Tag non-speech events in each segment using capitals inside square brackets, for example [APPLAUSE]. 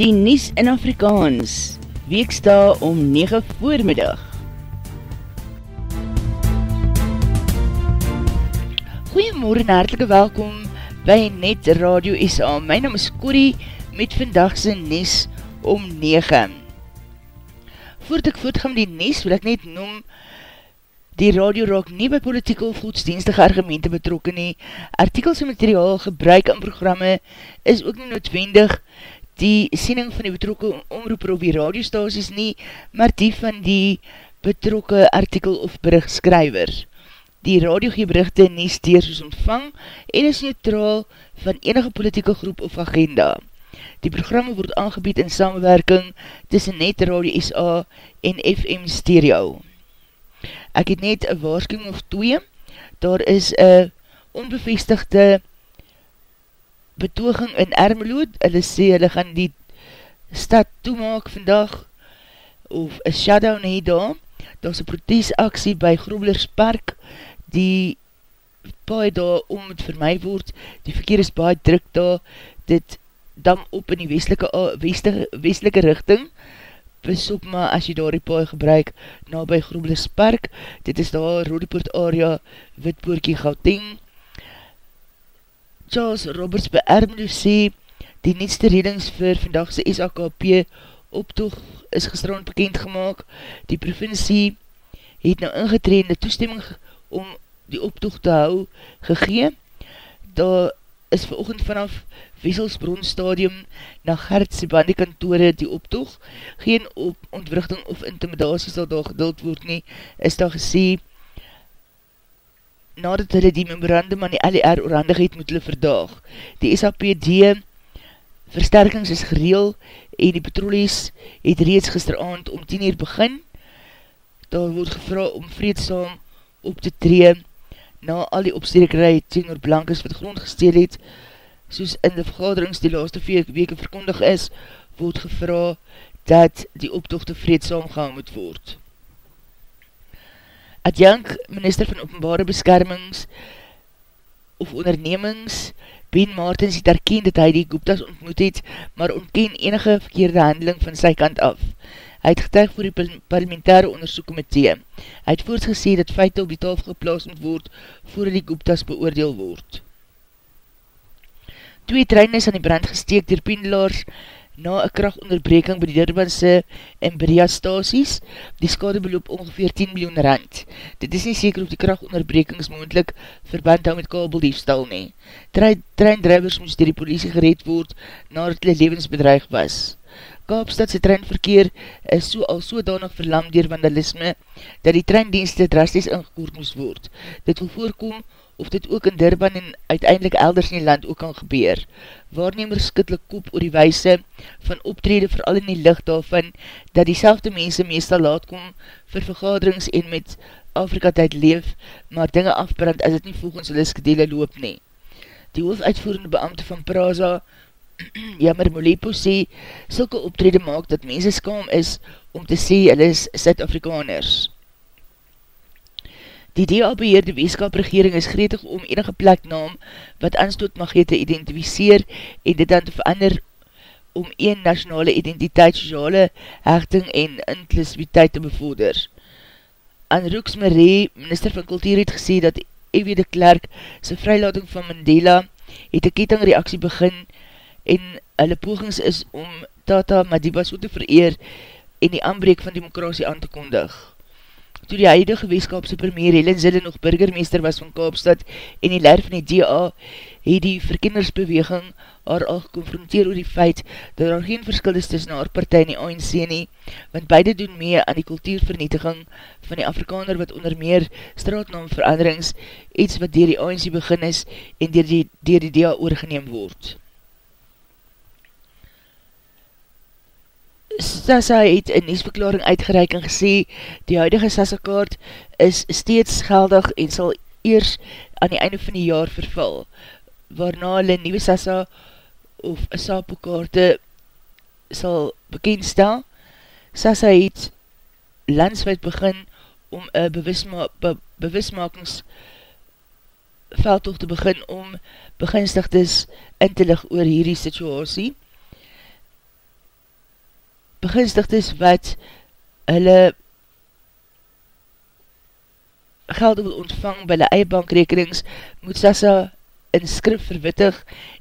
die Nies in Afrikaans, weeksta om 9 voormiddag. Goeiemorgen en hartelike welkom by Net Radio SA. My naam is Corrie met vandagse Nies om 9. Voordat ek voortgaan die Nies, wil ek net noem Die radio raak nie by politieke of godsdienstige argumente betrokken nie. Artikels en materiaal gebruik in programme is ook nie noodwendig die siening van die betrokke omroeper op die radiostasies nie, maar die van die betrokke artikel of berichtskrywer. Die radio gee berichte nie steers ontvang en is neutraal van enige politieke groep of agenda. Die programme word aangebied in samenwerking tussen Net Radio SA en FM Stereo. Ek het net een waarschuwing of twee, daar is een onbevestigde betoging in Ermelood, hulle sê hulle gaan die stad toemaak vandag, of een shutdown hee daar, daar is een protesaksie by Groblers Park, die paai daar om het vir my word, die verkeer is baie druk daar, dit dam op in die westelike, westelike, westelike richting, besop maar as jy daar die paai gebruik, na by Groblers Park, dit is daar Rodepoort area, Witpoorkie Gauteng, Charles Roberts Ermelo sê, die netste redings vir vandagse SAKP optoog is gestrand bekend gemaakt. Die provincie het nou ingetreende toestemming om die optoog te hou gegeen. Daar is veroogend vanaf Wesselsbron stadium na Gertse bandekantore die optoog. Geen op ontwrichting of intimidatie sal daar geduld word nie, is daar gesê, nadat hulle die memorandum aan die LR oorhandig het, moet hulle verdaag. Die SAPD versterkings is gereel en die patrolies het reeds gisteravond om 10 uur begin. Daar word gevra om vreedsaam op te tree na al die opstekerij tegen oor blankes wat grond gesteel het, soos in die vergaderings die laaste weke verkondig is, word gevra dat die optochte vreedsaam gaan moet word. Adjank, minister van openbare beskermings of ondernemings, Ben Martins het herken dat hy die Gupta's ontmoet het, maar ontken enige verkeerde handeling van sy kant af. Hy het getuig voor die parlementaire onderzoekkomitee. Hy het voortgesê dat feite op die tafel geplaas moet word voor die Gupta's beoordeel word. Twee trein is aan die brand gesteek dier pendelaars na een krachtonderbreking by die Durbanse en Berea stasies. Die skade beloop ongeveer 10 miljoen rand. Dit is nie seker of die krachtonderbrekings moendlik verband hou met kabeldiefstal nie. Treindrijvers moest dier die politie gereed word nadat hulle levensbedreig was. Kaapstadse treinverkeer is so al sodanig verlam dier vandalisme dat die treindienste drasties ingekoord moest word. Dit wil voorkom of dit ook in Durban en uiteindelik elders in die land ook kan gebeur. Waarnemers skitlik koop oor die weise van optrede vooral in die licht daarvan dat die selfde mense meestal laat kom vir vergaderings en met Afrika tyd leef, maar dinge afbrand as het nie volgens hulle skedele loop nie. Die hoofuitvoerende beambte van Praza, [CLEARS THROAT] Jammer Molepo sê, sylke optrede maak dat mense skaam is om te sê hulle is Suid-Afrikaners. Die DA-beheerde weeskap regering is gretig om enige pleknaam wat aanstoot mag hee te identificeer en dit dan te verander om een nationale identiteit, sociale hechting en inklusiviteit te bevorder. Aan Roeks Marie, minister van kultuur, het gesê dat Ewe de Klerk sy vrylating van Mandela het een kettingreaksie begin en hulle pogings is om Tata Madiba so te vereer en die aanbreek van demokrasie aan te kondig toe die huidige weeskapse premier Helen Zille nog burgermeester was van Kaapstad en die leer van die DA, het die verkennersbeweging haar al geconfronteer oor die feit dat daar geen verskil is tussen haar partij en die ANC nie, want beide doen mee aan die kultuurvernietiging van die Afrikaner wat onder meer straatnaamveranderings, iets wat dier die ANC begin is en dier die, dier die DA oorgeneem word. Sasa het in niesverklaring uitgereik en gesê, die huidige Sasa kaart is steeds geldig en sal eers aan die einde van die jaar vervul, waarna hulle nieuwe Sasa of Sapo kaarte sal bekendstel. Sasa het landswijd begin om een bewisma be bewismakingsveldtocht te begin om beginstigdes in te lig oor hierdie situasie beginstigdes wat hulle geld wil ontvang by hulle eie bankrekenings, moet Sassa in skrif verwittig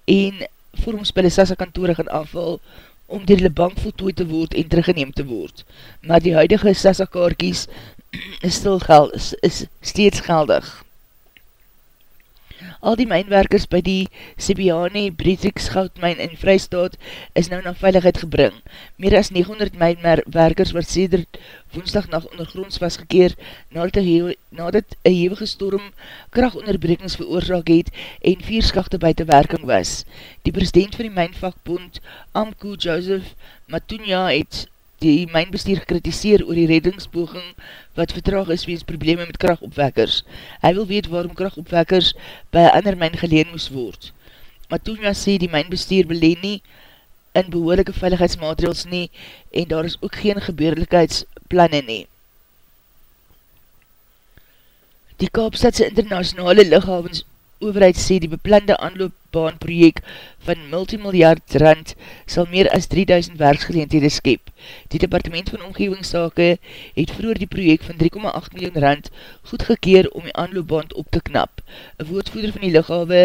en vorms by die Sassa kantore gaan aanval om dier hulle bank voltooi te word en teruggeneem te word. Maar die huidige Sassa kaarkies [CLEARS THROAT] is, stil geld, is, is steeds geldig. Al die mijnwerkers by die Sibiane Bretrix goudmijn in Vrystaat is nou na veiligheid gebring. Meer as 900 mijnwerkers wat sêder woensdag nacht ondergronds was gekeer nadat een hevige storm krachtonderbrekings veroorzaak het en vier skachte buiten werking was. Die president van die mijnvakbond Amko Joseph Matunya het die mijnbestuur gekritiseer oor die reddingspoging wat vertraag is weens probleme met krachtopwekkers. Hy wil weet waarom krachtopwekkers by ander mijn geleen moes word. Matoenia sê die mijnbestuur beleen nie in behoorlijke veiligheidsmaatregels nie en daar is ook geen gebeurlikheidsplanne nie. Die Kaapstadse internationale lichthavens overheid sê die beplande aanloopbaanprojek van multimiljard rand sal meer as 3000 werksgeleendhede skep. Die departement van omgevingssake het vroeger die projek van 3,8 miljoen rand goedgekeer om die aanloopbaan op te knap. Een woordvoeder van die lichawe,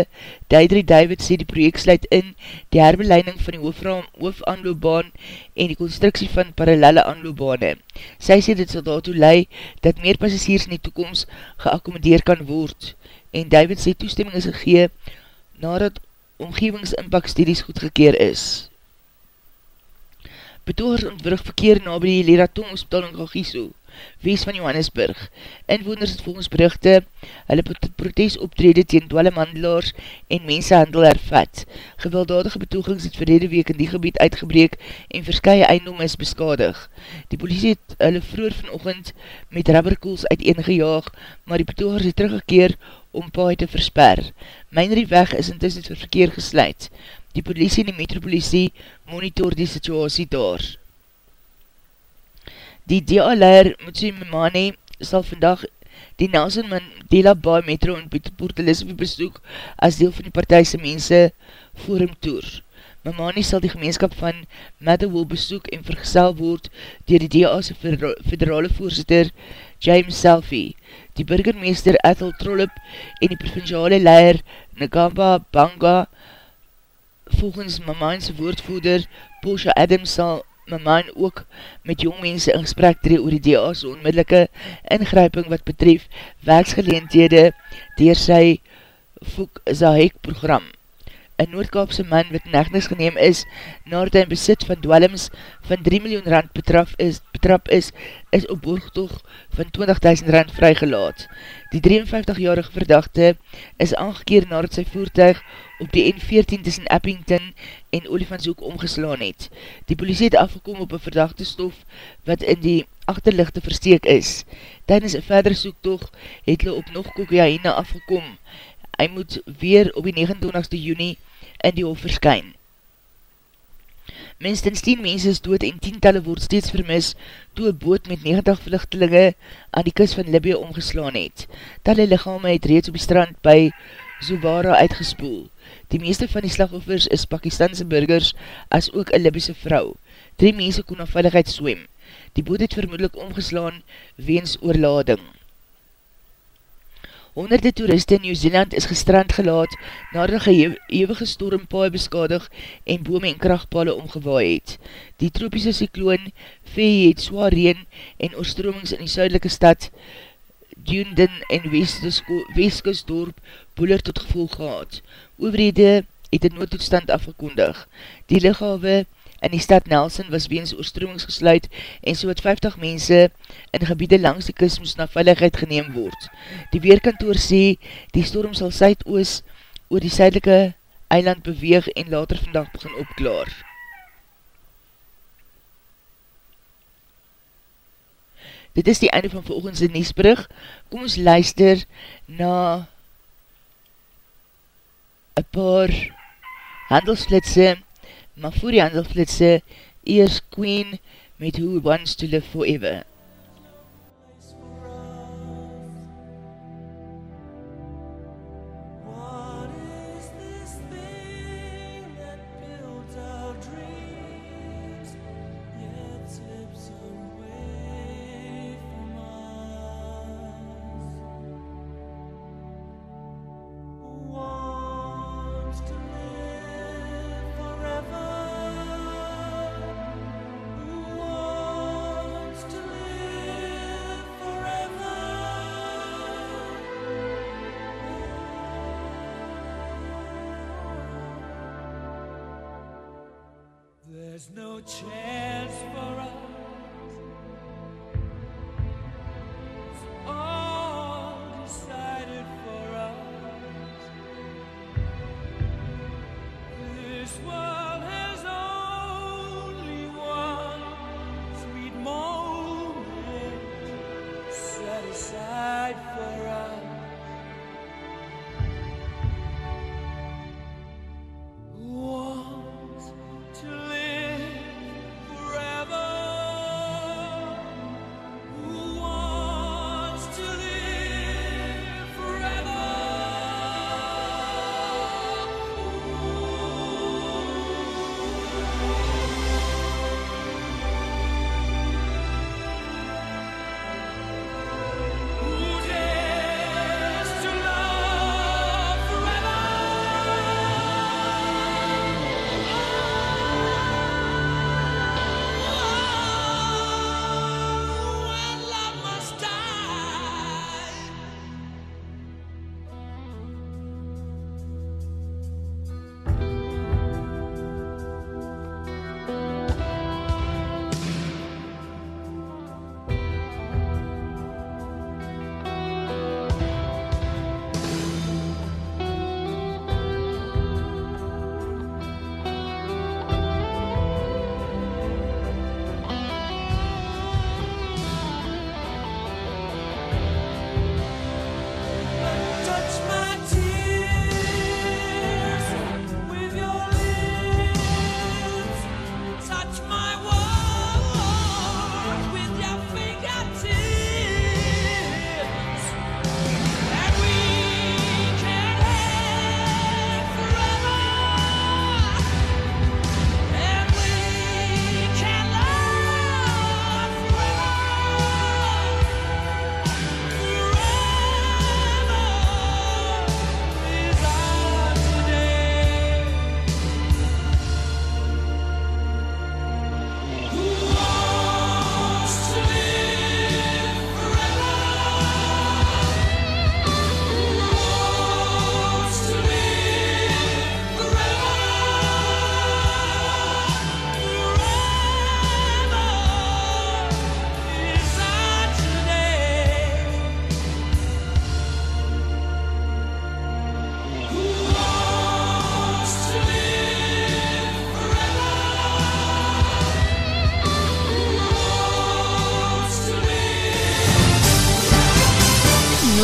Deidre David, sê die projek sluit in die herbeleiding van die hoofaanloopbaan en die constructie van parallelle aanloopbane. Sy sê dit sal daartoe lei dat meer passasiers in die toekomst geaccommodeer kan word en David sê toestemming is gegee nadat omgevingsimpakstudies goedgekeer is. Betogers ontwrig verkeer na by die Leraton Hospital in Gagiso wees van Johannesburg. Inwoners het volgens berichte hulle protes optrede tegen dwellemandelaars en mensenhandel hervat. Gewelddadige betogings het verlede week in die gebied uitgebreek en verskye eindom is beskadig. Die politie het hulle vroeger vanochtend met rubberkoels uiteengejaag, maar die betogers het teruggekeer om paai te versper. Mijnrie weg is intussen vir verkeer gesluit. Die politie en die metropolitie monitor die situasie daar. Die DA-leier Mutsu Mimani sal vandag die Nelson Mandela Bay Metro in Port Elizabeth besoek as deel van die partijse mense forum tour. Mimani sal die gemeenskap van Motherwell besoek en vergesel word dier die DA's federale voorzitter James Selfie, die burgermeester Ethel Trollop en die provinciale leier Ngamba Banga volgens Mimani's woordvoeder Portia Adams sal my man ook met jongmense in gesprek tree oor die DA's onmiddellike ingryping wat betref werksgeleendhede dier sy Foek Zahek program. Een Noordkaapse man wat negnis geneem is nadat hy in besit van dwellings van 3 miljoen rand betrap is, betrap is, is op borgtoog van 20.000 rand vrygelaat. Die 53-jarige verdachte is aangekeer nadat sy voertuig op die N14 tussen Eppington en Olifantshoek omgeslaan het. Die politie het afgekom op een verdachte stof wat in die achterlichte versteek is. Tijdens een verder soektoog het hulle op nog kokaine afgekom. Hy moet weer op die 29 juni in die hof verskyn. Minstens 10 mense is dood en tientallen word steeds vermis toe een boot met 90 vluchtelinge aan die kus van Libya omgeslaan het. Talle lichame het reeds op die strand by Zubara uitgespoel. Die meeste van die slagoffers is Pakistanse burgers as ook een Libische vrou. Drie mense kon na veiligheid swem. Die boot het vermoedelijk omgeslaan weens oorlading. Honderde toeriste in Nieuw-Zeeland is gestrand gelaat nadat een eeuwige stormpaai beskadig en bome en krachtpale omgewaai het. Die tropiese cycloon Vee het zwaar reen en oorstromings in die suidelike stad Dunedin en Westkustdorp boeler tot gevolg gehad. Overhede het een noodtoestand afgekondig. Die lichawe in die stad Nelson was weens oorstromings gesluit en so wat 50 mense in gebiede langs die kus moest na veiligheid geneem word. Die weerkantoor sê die storm sal Suidoos oor die suidelike eiland beweeg en later vandag begin opklaar. Dit is die einde van volgendse Niesbrug. Kom ons luister na een paar handelsflitse, maar voor die handelsflitse, eers Queen met Who Wants to Live Forever. There's no chance for us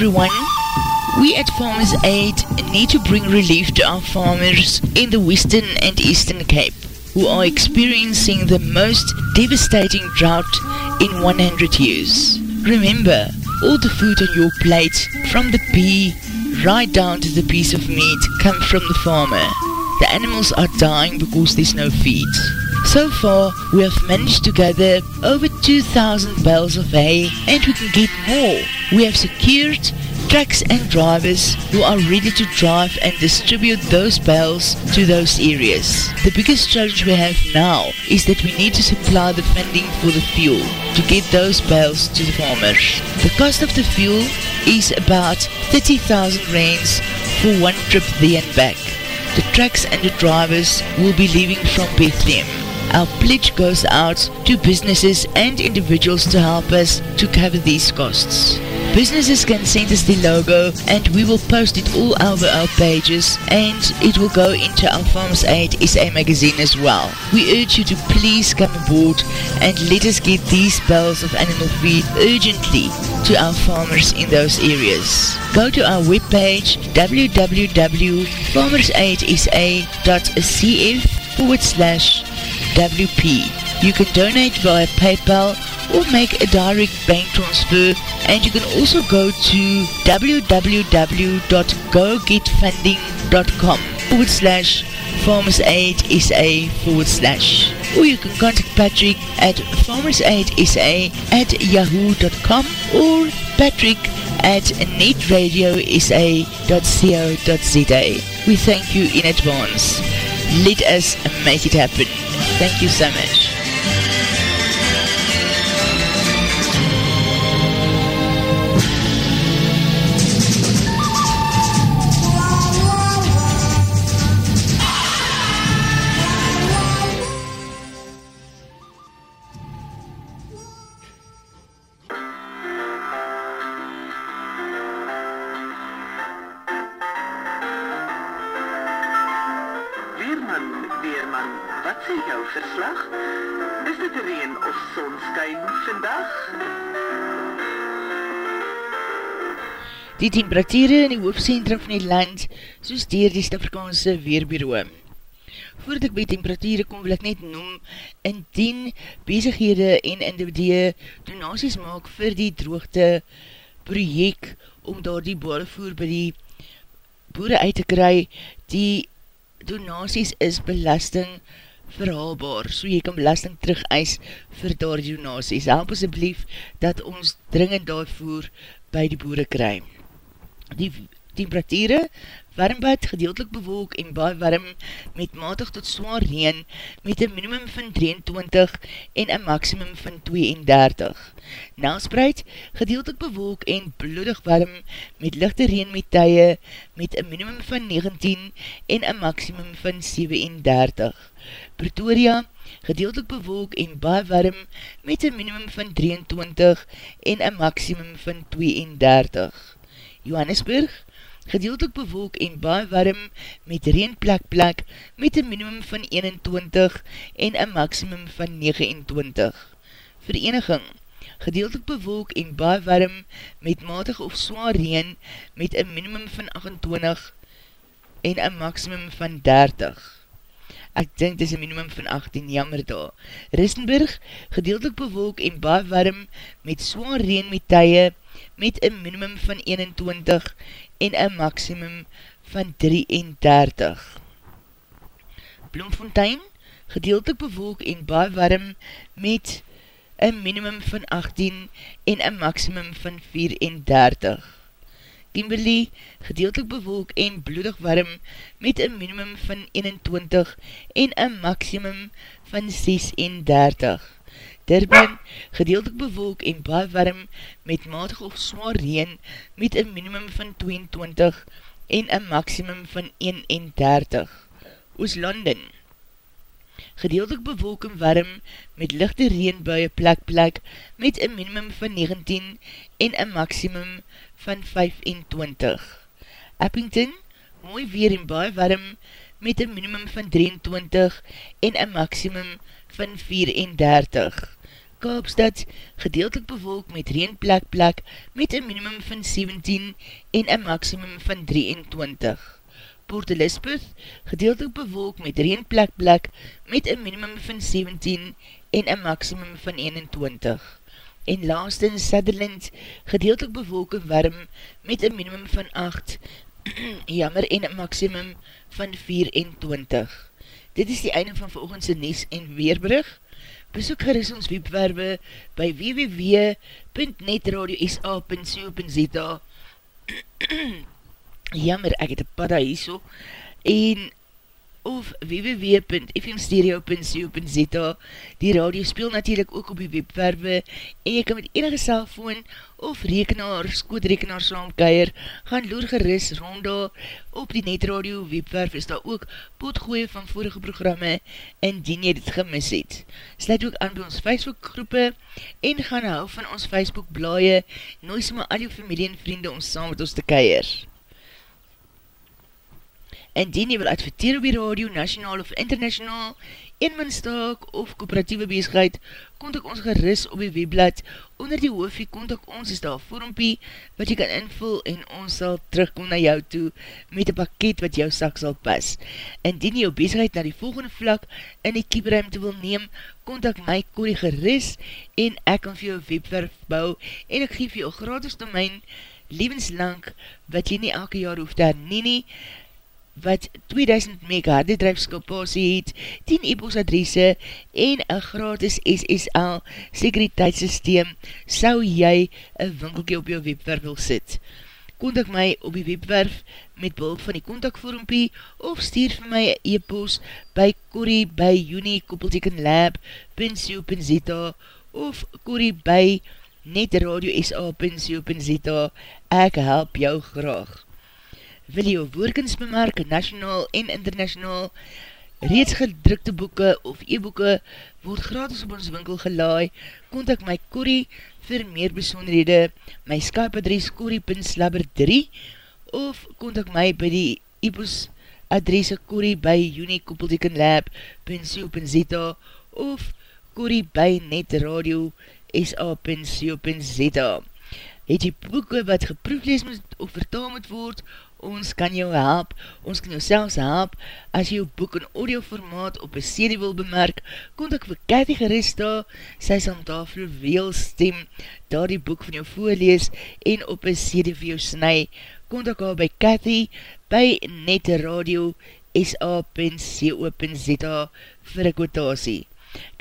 Everyone. We at Farmers Aid need to bring relief to our farmers in the Western and Eastern Cape who are experiencing the most devastating drought in 100 years. Remember, all the food on your plate, from the pea right down to the piece of meat, come from the farmer. The animals are dying because there's no feed. So far, we have managed to gather over 2,000 bales of hay and we can get more. We have secured trucks and drivers who are ready to drive and distribute those bales to those areas. The biggest challenge we have now is that we need to supply the funding for the fuel to get those bales to the farmers. The cost of the fuel is about 30,000 rands for one trip there and back. The trucks and the drivers will be leaving from Bethlehem. Our pledge goes out to businesses and individuals to help us to cover these costs. Businesses can send us the logo and we will post it all over our pages and it will go into our Farmers Aid SA magazine as well. We urge you to please come aboard and let us get these bales of animal feed urgently to our farmers in those areas. Go to our webpage www.farmersaidsa.cf forward slash WP. You can donate via PayPal or make a direct bank transfer and you can also go to www.gogetfunding.com forward slash farmersaidsa forward slash or you can contact Patrick at farmersaidsa at yahoo.com or Patrick at netradiosa.co.za We thank you in advance. Let us make it happen. Thank you so much. Die temperatuurde in die hoofdcentrum van die land, soos dier die Stafrikaanse Weerbureau. Voordat ek by temperatuurde kom, wil ek net noem, indien bezighede en individue donaties maak vir die droogte projek om daar die borevoer by die boere uit te kry, die donaties is belasting verhaalbaar, so jy kan belasting terug eis vir daar die donaties. Help asjeblief dat ons dringend daarvoor by die boere kry. Die temperatuurde, warmbad, gedeeltelik bewolk en baie warm met matig tot zwaar reen met een minimum van 23 en een maximum van 32. Nelspreid, gedeeltelik bewolk en bloedig warm met lichte reen met tye met een minimum van 19 en een maximum van 37. Pretoria, gedeeltelik bewolk en baie warm met een minimum van 23 en een maximum van 32. Johannesburg, gedeeltelik bewolk en baie warm met reenplek plek met een minimum van 21 en een maximum van 29. Vereniging, gedeeltelik bewolk en baie warm met matig of zwaar reen met een minimum van 28 en een maximum van 30. Ek dink dis een minimum van 18, jammer daar. Ristenburg, gedeeltelik bewolk en baie warm met zwaar reen met tye met een minimum van 21 en een maximum van 33. Bloemfontein, gedeeltelik bewolk en baie warm met een minimum van 18 en een maximum van 34. Kimberley, gedeeltelik bewolk en bloedig warm met een minimum van 21 en een maximum van 36. Durban, gedeeltelik bewolk en baie warm met matig of zwaar reen met een minimum van 22 en een maximum van 31. Ooslanden, gedeeltelik bewolk en warm met lichte reenbuie plek plek met een minimum van 19 en een maximum van 25. Eppington, mooi weer en baie warm met een minimum van 23 en een maximum van 34. Kaapstad gedeeltelik bewolk met reenplek plek met een minimum van 17 en een maximum van 23. Port Elizabeth gedeeltelik bewolk met reenplek plek met een minimum van 17 en een maximum van 21. En laastens Sutherland gedeeltelik bewolk en warm met een minimum van 8 [CLEARS THROAT] jammer en een maximum van 24. Dit is die einde van volgendse Nies en Weerbrug. Besoek geris ons webwerwe by www.netradiosa.co.za [CLEARS THROAT] Jammer, ek het een padda hierso. En of www.fmstereo.co.za Die radio speel natuurlijk ook op die webwerwe en jy kan met enige cellfoon of rekenaar, skootrekenaar saamkeier, gaan loer geris rond daar op die netradio webwerf is daar ook potgooie van vorige programme indien jy dit gemis het. Sluit ook aan by ons Facebook groepe en gaan hou van ons Facebook blaie, nooit maar al jou familie en vriende om saam met ons te keier. Indien jy wil adverteer op die radio, nationaal of international, eenmanstaak of kooperatieve bezigheid, kontak ons geris op die webblad. Onder die hoofie kontak ons is daar vormpie wat jy kan invul en ons sal terugkom na jou toe met een pakket wat jou sak sal pas. Indien jy jou bezigheid na die volgende vlak in die kieberuimte wil neem, kontak my Corrie geris en ek kan vir jou webwerf bou en ek geef jou gratis domein levenslang wat jy nie elke jaar hoef te hernie nie, wat 2000 mega harddedrijfskapasie het, 10 e-post adresse en een gratis SSL sekuriteitssysteem, sou jy een winkelkie op jou webwerf wil sit. Contact my op die webwerf met behulp van die contactvormpie of stuur vir my e-post by Corrie by unikoppeltekenlab.co.za of Corrie by netradiosa.co.za Ek help jou graag wil jou woordkens bemerk, nationaal en internationaal, reeds gedrukte boeke of e-boeke word gratis op ons winkel gelaai, kontak my Corrie vir meer besonderhede, my Skype adres corrie.slabber3 of kontak my by die e-bos adresse corrie by unikoppeltekenlab.co.za of corrie by netradio sa.co.za Het jy boeke wat geproeflees moet of vertaal moet word ons kan jou help, ons kan jou selfs help, as jy jou boek in audio formaat op een CD wil bemerk, kon ek vir Cathy gerust daar, sy sal daar vloeweel stem, daar die boek van jou voorlees, en op een CD vir jou snu, kon ek al by Cathy, by Nette Radio, sa.co.za, vir een kwotasie.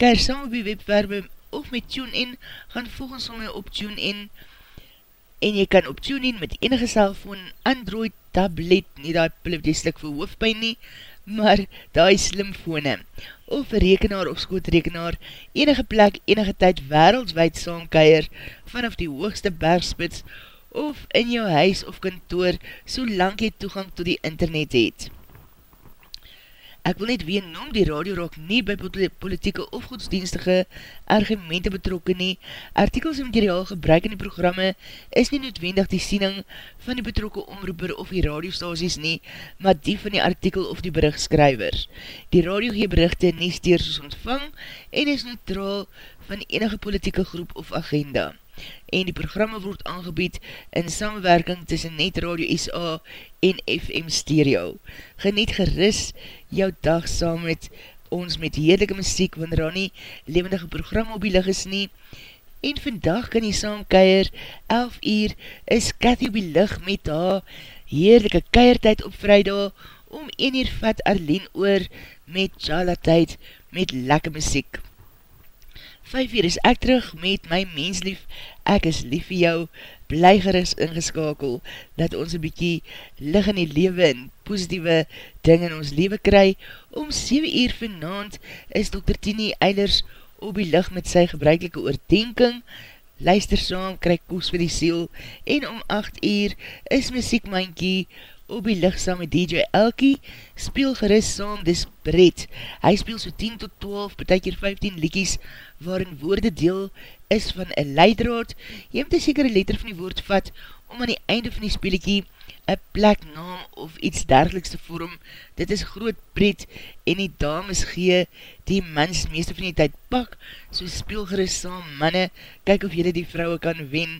Kijk saam op die webwerbe, of met TuneIn, gaan volgens my op TuneIn, en jy kan op TuneIn met enige cellfoon, Android, tablet, nie die plifdeslik vir hoofdpijn nie, maar die slimfone, of rekenaar of skootrekenaar, enige plek, enige tyd wereldswijd saamkeier, vanaf die hoogste bergspits, of in jou huis of kantoor, solang jy toegang to die internet het. Ek wil net ween noem, die radio raak nie by politieke of godsdienstige argumente betrokken nie. Artikels en materiaal gebruik in die programme is nie noodwendig die siening van die betrokke omroeper of die radiostasies nie, maar die van die artikel of die berichtskrywer. Die radio gee berichte nie steers ontvang en is neutraal van enige politieke groep of agenda en die programme word aangebied in samenwerking tussen Net Radio SA en FM Stereo. Geniet geris jou dag saam met ons met heerlijke muziek, wanneer daar nie levendige program op die lig is nie. En vandag kan jy saam keier, 11 uur is Cathy op die lig met haar heerlijke keiertijd op vrijdag, om 1 uur vat Arlene oor met Jala tyd met lekke muziek. 5 uur is ek terug met my menslief, ek is lief vir jou, bly geris ingeskakel, dat ons een bykie lig in die lewe en positieve ding in ons lewe kry. Om 7 uur vanavond is Dr. Tini Eilers op die lig met sy gebruikelike oordenking, luister saam, kry koos vir die siel, en om 8 uur is muziekmankie op die licht saam met DJ Elkie, speel geris saam, dis Brett. Hy speel so 10 tot 12, betek hier 15 liekies, waarin woorde deel is van een leidraad. Jy moet een sekere letter van die woord vat, om aan die einde van die speelikie een pleknaam of iets dergeliks te vorm, dit is groot pret en die dames gee die mens meeste van die tyd pak, so speelgeris saam manne, kyk of jylle die vrouwe kan wen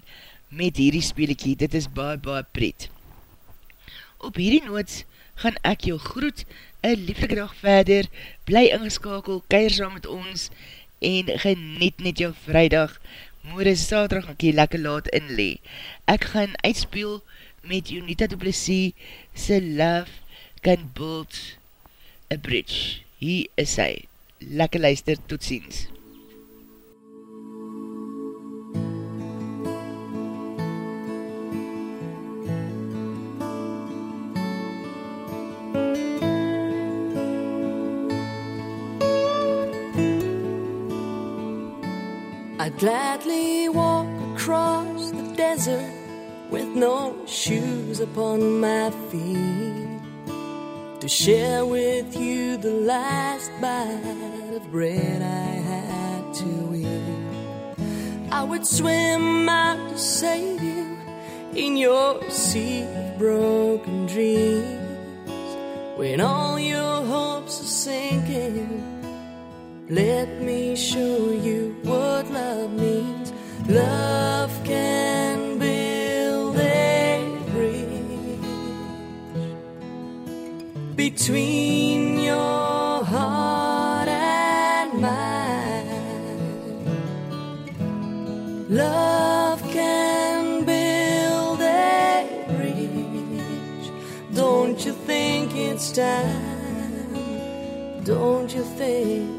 met hierdie speelekie, dit is baie baie pret. Op hierdie noot gaan ek jou groet, een lieflike dag verder, bly ingeskakel, keir saam met ons, en geniet net jou vrijdag, moere saterdag ek hier lekker laat inlee. Ek gaan uitspeel met Unita Duplessis se Love Can Build a Bridge. Hier is hy. Lekker luister, tot ziens. I'd gladly walk across the desert with no shoes upon my feet to share with you the last bite of bread I had to eat. I would swim out to save you in your sea of broken dreams when all your hopes are sinking. Let me show you what love means. Love can build a bridge between your heart and mine. Love can build a bridge. Don't you think it's time? Don't you think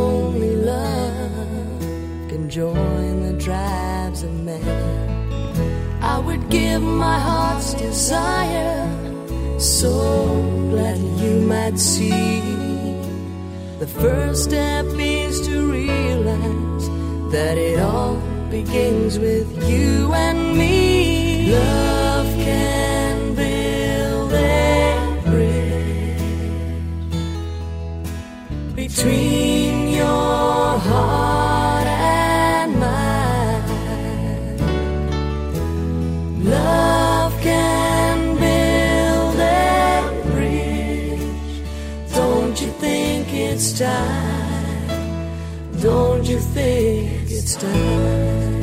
give my heart's desire so glad you might see. The first step is to realize that it all begins with you and me. Love can build a bridge between time? Don't you think it's time?